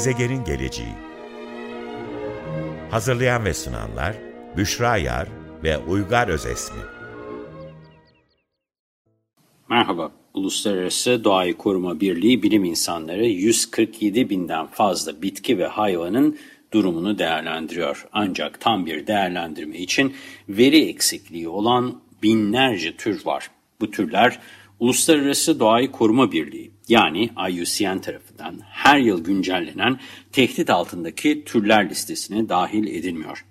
Gezegenin geleceği Hazırlayan ve sunanlar Büşra Yar ve Uygar Özesmi Merhaba, Uluslararası Doğayı Koruma Birliği bilim insanları 147 binden fazla bitki ve hayvanın durumunu değerlendiriyor. Ancak tam bir değerlendirme için veri eksikliği olan binlerce tür var. Bu türler Uluslararası Doğayı Koruma Birliği yani IUCN tarafından her yıl güncellenen tehdit altındaki türler listesine dahil edilmiyor.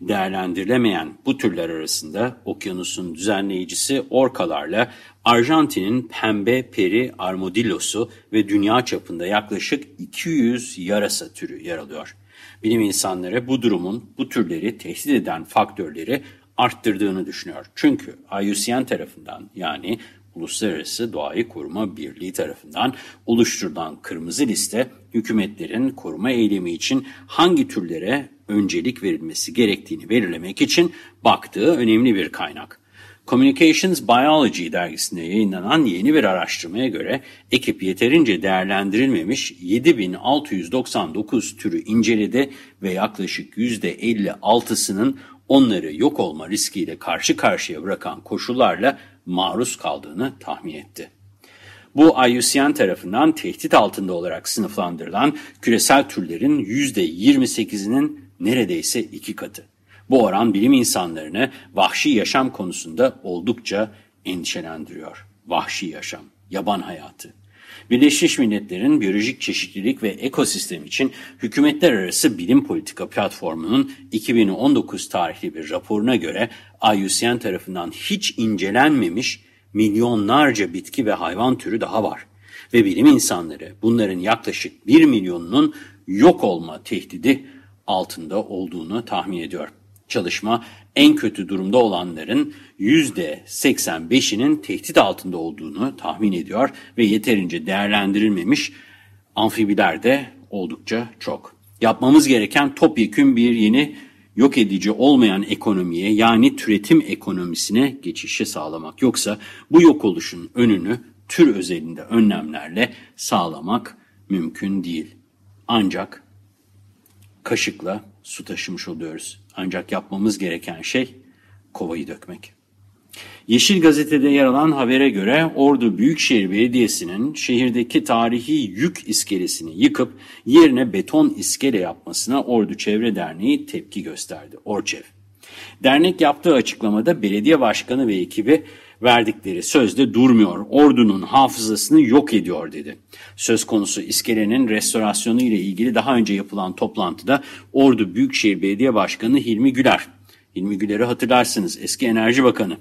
Değerlendirilemeyen bu türler arasında okyanusun düzenleyicisi orkalarla Arjantin'in pembe peri armadillosu ve dünya çapında yaklaşık 200 yarasa türü yer alıyor. Bilim insanları bu durumun bu türleri tehdit eden faktörleri arttırdığını düşünüyor. Çünkü IUCN tarafından yani Uluslararası Doğayı Koruma Birliği tarafından oluşturulan kırmızı liste hükümetlerin koruma eylemi için hangi türlere öncelik verilmesi gerektiğini belirlemek için baktığı önemli bir kaynak. Communications Biology dergisinde yayınlanan yeni bir araştırmaya göre ekip yeterince değerlendirilmemiş 7699 türü inceledi ve yaklaşık %56'sının onları yok olma riskiyle karşı karşıya bırakan koşullarla maruz kaldığını tahmin etti. Bu IUCN tarafından tehdit altında olarak sınıflandırılan küresel türlerin %28'inin neredeyse iki katı. Bu oran bilim insanlarını vahşi yaşam konusunda oldukça endişelendiriyor. Vahşi yaşam, yaban hayatı. Birleşmiş Milletler'in biyolojik çeşitlilik ve ekosistem için hükümetler arası bilim politika platformunun 2019 tarihli bir raporuna göre IUCN tarafından hiç incelenmemiş milyonlarca bitki ve hayvan türü daha var. Ve bilim insanları bunların yaklaşık 1 milyonunun yok olma tehdidi altında olduğunu tahmin ediyor. Çalışma en kötü durumda olanların %85'inin tehdit altında olduğunu tahmin ediyor ve yeterince değerlendirilmemiş amfibiler de oldukça çok. Yapmamız gereken topyekün bir yeni yok edici olmayan ekonomiye yani türetim ekonomisine geçişi sağlamak. Yoksa bu yok oluşun önünü tür özelinde önlemlerle sağlamak mümkün değil. Ancak kaşıkla su taşımış oluyoruz. Ancak yapmamız gereken şey kovayı dökmek. Yeşil Gazete'de yer alan habere göre Ordu Büyükşehir Belediyesi'nin şehirdeki tarihi yük iskelesini yıkıp yerine beton iskele yapmasına Ordu Çevre Derneği tepki gösterdi. Orçev. Dernek yaptığı açıklamada belediye başkanı ve ekibi verdikleri sözde durmuyor. Ordunun hafızasını yok ediyor dedi. Söz konusu iskelenin restorasyonu ile ilgili daha önce yapılan toplantıda Ordu Büyükşehir Belediye Başkanı Hilmi Güler. Hilmi Güler'i hatırlarsınız eski Enerji Bakanı.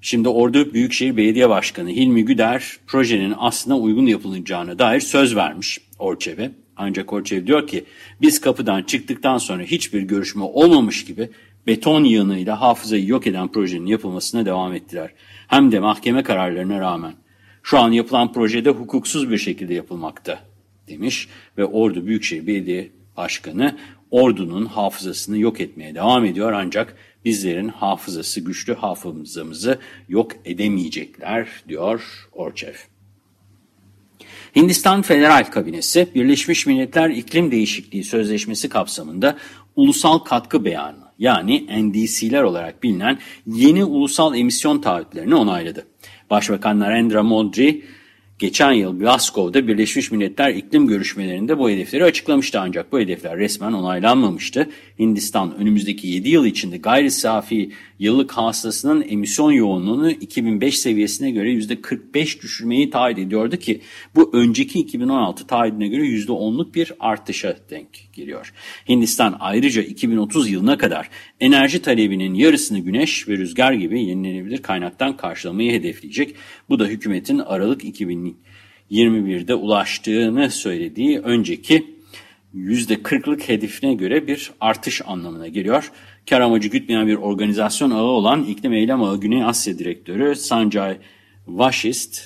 Şimdi Ordu Büyükşehir Belediye Başkanı Hilmi Güler projenin aslında uygun yapılacağına dair söz vermiş Orçev'e. Ancak Orçev diyor ki biz kapıdan çıktıktan sonra hiçbir görüşme olmamış gibi beton yığınıyla hafızayı yok eden projenin yapılmasına devam ettiler. Hem de mahkeme kararlarına rağmen. Şu an yapılan projede hukuksuz bir şekilde yapılmakta demiş ve Ordu Büyükşehir Belediye Başkanı ordunun hafızasını yok etmeye devam ediyor ancak bizlerin hafızası güçlü hafızamızı yok edemeyecekler diyor Orçev. Hindistan Federal Kabinesi Birleşmiş Milletler İklim Değişikliği Sözleşmesi kapsamında ulusal katkı beyanı yani NDC'ler olarak bilinen yeni ulusal emisyon taahhütlerini onayladı. Başbakan Narendra Modi geçen yıl Glasgow'da Birleşmiş Milletler iklim görüşmelerinde bu hedefleri açıklamıştı ancak bu hedefler resmen onaylanmamıştı. Hindistan önümüzdeki 7 yıl içinde gayri safi yıllık hasılasının emisyon yoğunluğunu 2005 seviyesine göre %45 düşürmeyi taahhüt ediyordu ki bu önceki 2016 taahhüdüne göre %10'luk bir artışa denk geliyor. Hindistan ayrıca 2030 yılına kadar enerji talebinin yarısını güneş ve rüzgar gibi yenilenebilir kaynaktan karşılamayı hedefleyecek. Bu da hükümetin Aralık 2021'de ulaştığını söylediği önceki %40'lık hedefine göre bir artış anlamına geliyor. Kar amacı gütmeyen bir organizasyon ağı olan İklim Eylem Ağı Güney Asya Direktörü Sanjay Vashist,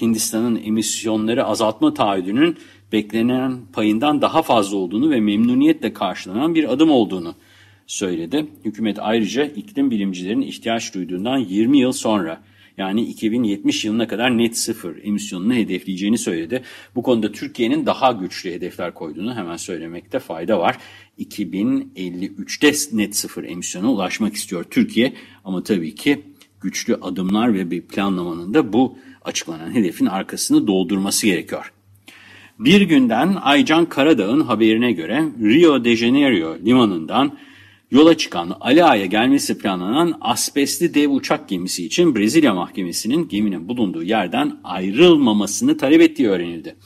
Hindistan'ın emisyonları azaltma taahhüdünün beklenen payından daha fazla olduğunu ve memnuniyetle karşılanan bir adım olduğunu söyledi. Hükümet ayrıca iklim bilimcilerin ihtiyaç duyduğundan 20 yıl sonra Yani 2070 yılına kadar net sıfır emisyonunu hedefleyeceğini söyledi. Bu konuda Türkiye'nin daha güçlü hedefler koyduğunu hemen söylemekte fayda var. 2053'te net sıfır emisyona ulaşmak istiyor Türkiye ama tabii ki güçlü adımlar ve bir planlamanın da bu açıklanan hedefin arkasını doldurması gerekiyor. Bir günden Aycan Karadağ'ın haberine göre Rio de Janeiro limanından yola çıkan Ali Ağa'ya gelmesi planlanan asbestli dev uçak gemisi için Brezilya mahkemesinin geminin bulunduğu yerden ayrılmamasını talep ettiği öğrenildi.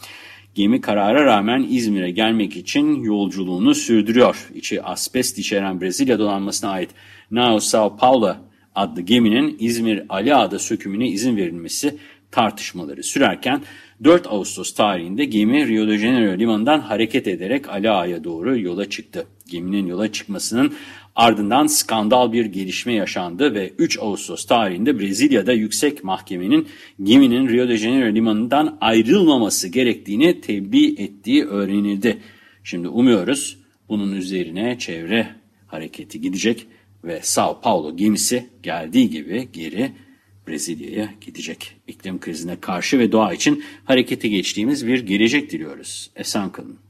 Gemi karara rağmen İzmir'e gelmek için yolculuğunu sürdürüyor. İçi asbest içeren Brezilya donanmasına ait Nao Sao Paulo adlı geminin İzmir Ali Ağa'da sökümüne izin verilmesi tartışmaları sürerken 4 Ağustos tarihinde gemi Rio de Janeiro limanından hareket ederek Ali Ağa'ya doğru yola çıktı. Geminin yola çıkmasının ardından skandal bir gelişme yaşandı ve 3 Ağustos tarihinde Brezilya'da yüksek mahkemenin geminin Rio de Janeiro limanından ayrılmaması gerektiğini tebliğ ettiği öğrenildi. Şimdi umuyoruz bunun üzerine çevre hareketi gidecek ve Sao Paulo gemisi geldiği gibi geri Brezilya'ya gidecek. İklim krizine karşı ve doğa için harekete geçtiğimiz bir gelecek diliyoruz. Esen kalın.